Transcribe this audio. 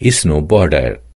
It's no border.